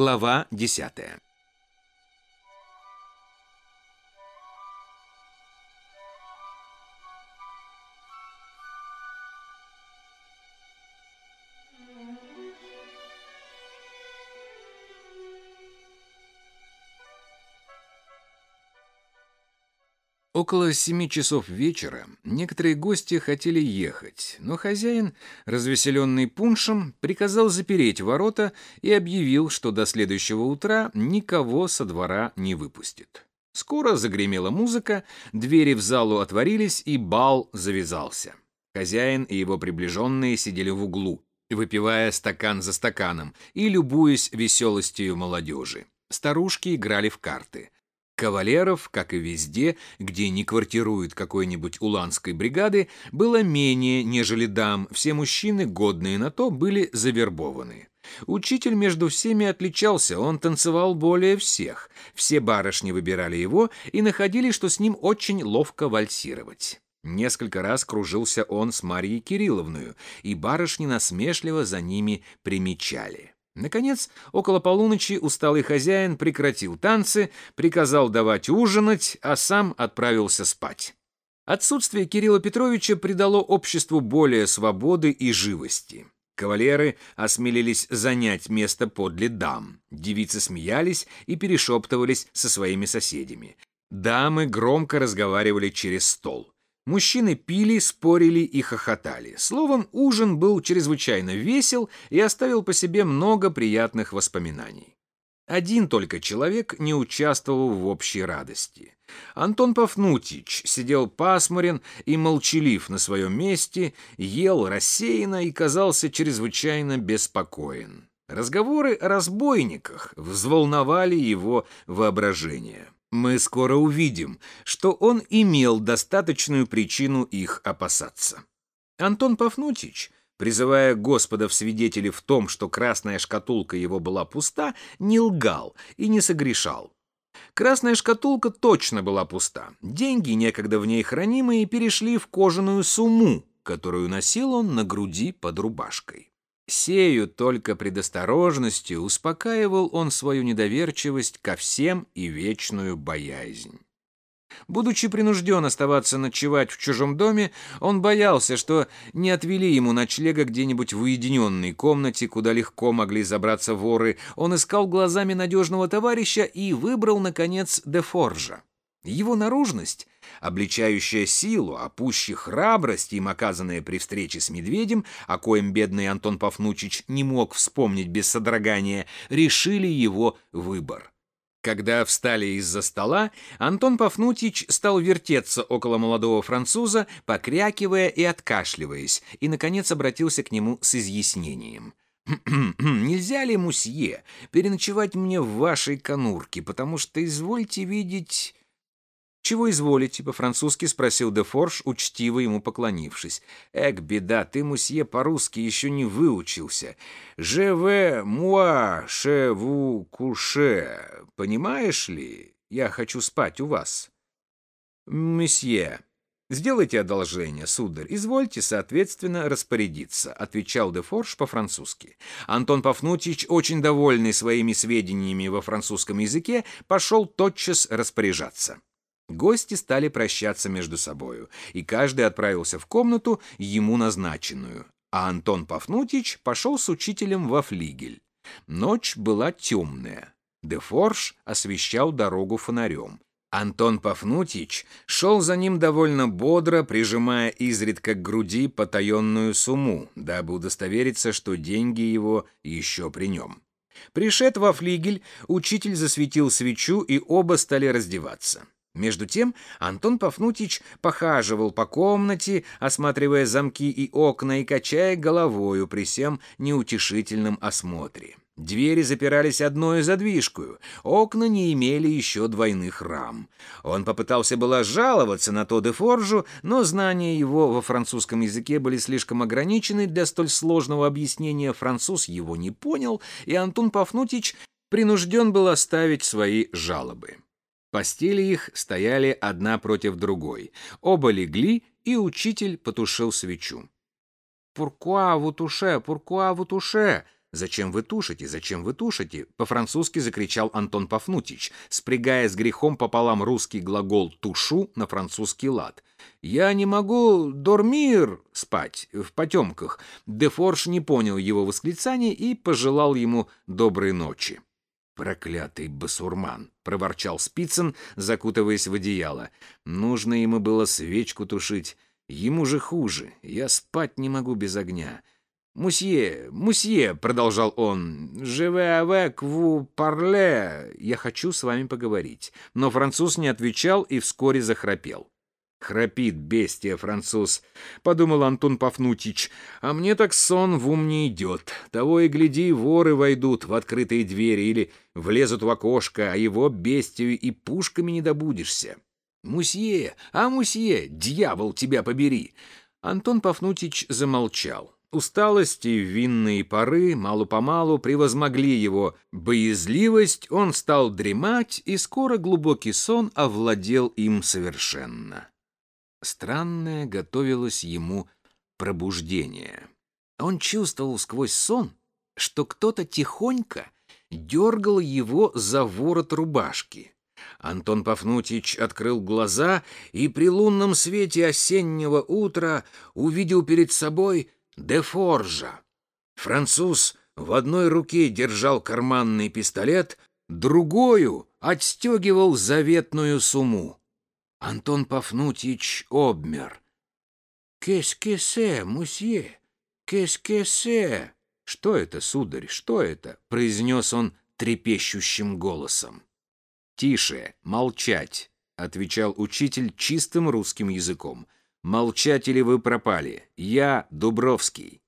Глава десятая. Около семи часов вечера некоторые гости хотели ехать, но хозяин, развеселенный пуншем, приказал запереть ворота и объявил, что до следующего утра никого со двора не выпустит. Скоро загремела музыка, двери в залу отворились, и бал завязался. Хозяин и его приближенные сидели в углу, выпивая стакан за стаканом и любуясь веселостью молодежи. Старушки играли в карты — Кавалеров, как и везде, где не квартирует какой-нибудь уланской бригады, было менее, нежели дам. Все мужчины, годные на то, были завербованы. Учитель между всеми отличался, он танцевал более всех. Все барышни выбирали его и находили, что с ним очень ловко вальсировать. Несколько раз кружился он с Марьей Кирилловной, и барышни насмешливо за ними примечали. Наконец, около полуночи усталый хозяин прекратил танцы, приказал давать ужинать, а сам отправился спать. Отсутствие Кирилла Петровича придало обществу более свободы и живости. Кавалеры осмелились занять место подле дам. Девицы смеялись и перешептывались со своими соседями. Дамы громко разговаривали через стол. Мужчины пили, спорили и хохотали. Словом, ужин был чрезвычайно весел и оставил по себе много приятных воспоминаний. Один только человек не участвовал в общей радости. Антон Пафнутич сидел пасмурен и молчалив на своем месте, ел рассеянно и казался чрезвычайно беспокоен. Разговоры о разбойниках взволновали его воображение. Мы скоро увидим, что он имел достаточную причину их опасаться. Антон Пафнутич, призывая Господа в свидетели в том, что красная шкатулка его была пуста, не лгал и не согрешал. Красная шкатулка точно была пуста. Деньги, некогда в ней хранимые, перешли в кожаную сумму, которую носил он на груди под рубашкой. Сею только предосторожностью успокаивал он свою недоверчивость ко всем и вечную боязнь. Будучи принужден оставаться ночевать в чужом доме, он боялся, что не отвели ему ночлега где-нибудь в уединенной комнате, куда легко могли забраться воры. Он искал глазами надежного товарища и выбрал, наконец, Дефоржа. Его наружность обличающая силу, а пуще храбрость, им оказанная при встрече с медведем, о коем бедный Антон Пафнучич не мог вспомнить без содрогания, решили его выбор. Когда встали из-за стола, Антон Пафнутич стал вертеться около молодого француза, покрякивая и откашливаясь, и, наконец, обратился к нему с изъяснением. «Нельзя ли, мусье, переночевать мне в вашей конурке, потому что, извольте видеть, «Чего изволите?» — по-французски спросил де Форш, учтиво ему поклонившись. «Эк, беда, ты, мусье, по-русски еще не выучился. «Je vais, moi, chez vous coucher». Понимаешь ли? Я хочу спать у вас». «Месье, сделайте одолжение, сударь, извольте, соответственно, распорядиться», отвечал де Форш по-французски. Антон Пафнутич, очень довольный своими сведениями во французском языке, пошел тотчас распоряжаться. Гости стали прощаться между собою, и каждый отправился в комнату, ему назначенную, а Антон Пафнутич пошел с учителем во флигель. Ночь была темная. Дефорж освещал дорогу фонарем. Антон Пафнутич шел за ним довольно бодро, прижимая изредка к груди потаенную сумму, дабы удостовериться, что деньги его еще при нем. Пришед во флигель, учитель засветил свечу, и оба стали раздеваться. Между тем Антон Пафнутич похаживал по комнате, осматривая замки и окна и качая головою при всем неутешительном осмотре. Двери запирались одной задвижкою, окна не имели еще двойных рам. Он попытался было жаловаться на то де Форжу, но знания его во французском языке были слишком ограничены для столь сложного объяснения, француз его не понял, и Антон Пафнутич принужден был оставить свои жалобы. Постели их стояли одна против другой. Оба легли, и учитель потушил свечу. «Пуркуа в утуше, пуркуа в утуше!» «Зачем вы тушите? Зачем вы тушите?» По-французски закричал Антон Пафнутич, спрягая с грехом пополам русский глагол «тушу» на французский лад. «Я не могу дормир спать в потемках». Дефорж не понял его восклицания и пожелал ему доброй ночи. «Проклятый басурман!» — проворчал Спицын, закутываясь в одеяло. «Нужно ему было свечку тушить. Ему же хуже. Я спать не могу без огня. «Мусье, мусье», — продолжал он, — «живе avec vous parler, я хочу с вами поговорить». Но француз не отвечал и вскоре захрапел. «Храпит бестия француз», — подумал Антон Пафнутич, «а мне так сон в ум не идет. Того и гляди, воры войдут в открытые двери или влезут в окошко, а его бестию и пушками не добудешься». «Мусье, а мусье, дьявол тебя побери!» Антон Пафнутич замолчал. Усталость и винные пары мало-помалу превозмогли его боязливость, он стал дремать, и скоро глубокий сон овладел им совершенно. Странное готовилось ему пробуждение. Он чувствовал сквозь сон, что кто-то тихонько дергал его за ворот рубашки. Антон Пафнутич открыл глаза и при лунном свете осеннего утра увидел перед собой де Форжа. Француз в одной руке держал карманный пистолет, другую отстегивал заветную сумму. Антон Пафнутьич обмер. «Кес-кесе, мусье, кес-кесе!» «Что это, сударь, что это?» — произнес он трепещущим голосом. «Тише, молчать!» — отвечал учитель чистым русским языком — Молчать или вы пропали. Я Дубровский.